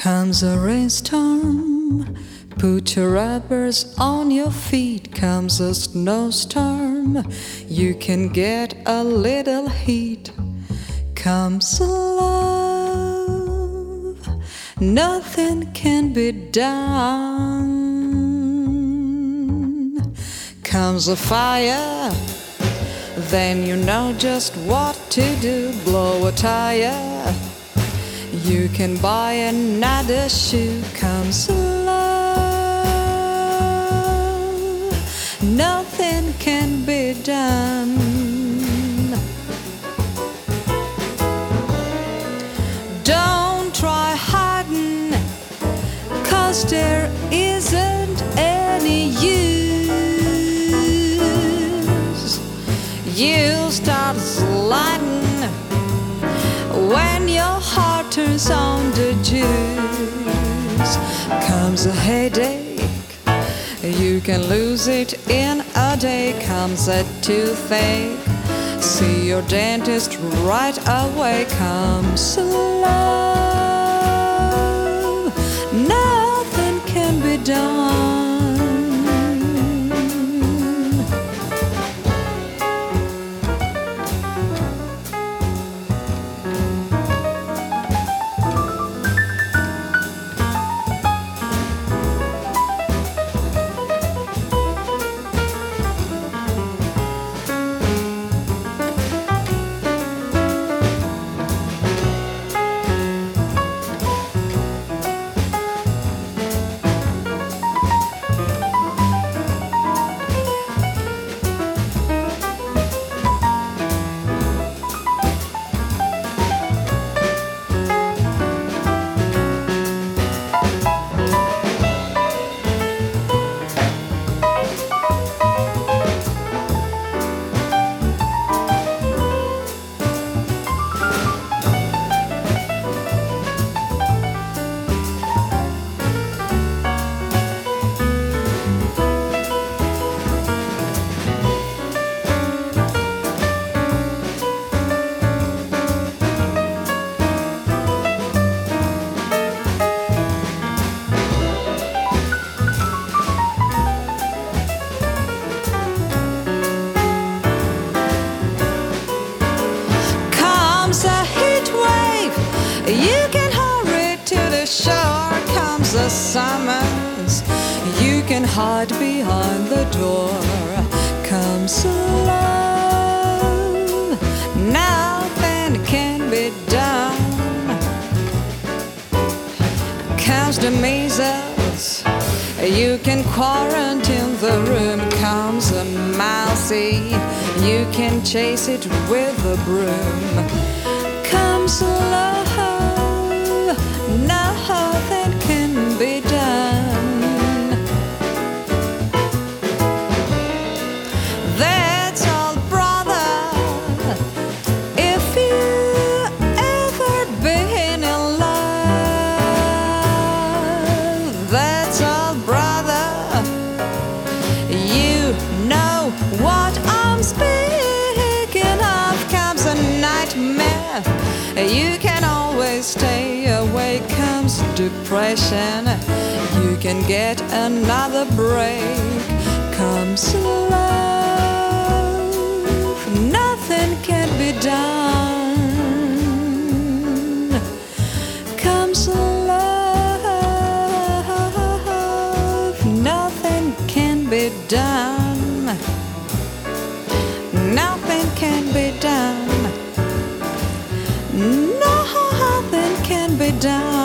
Comes a rainstorm. Put your rubbers on your feet. Comes a snowstorm. You can get a little heat. Comes love. Nothing can be done. Comes a fire. Then you know just what to do. Blow a tire. You can buy another shoe. Comes love. Nothing can be done. Don't try hiding, cause there isn't Comes a headache, you can lose it in a day. Comes a toothache, see your dentist right away. Comes love, summers. You can hide behind the door. Comes love. Nothing can be done. Comes the measles. You can quarantine the room. Comes a mousey. You can chase it with a broom. Comes depression. You can get another break. Comes love. Nothing can be done. Comes love. Nothing can be done. Nothing can be done. Nothing can be done.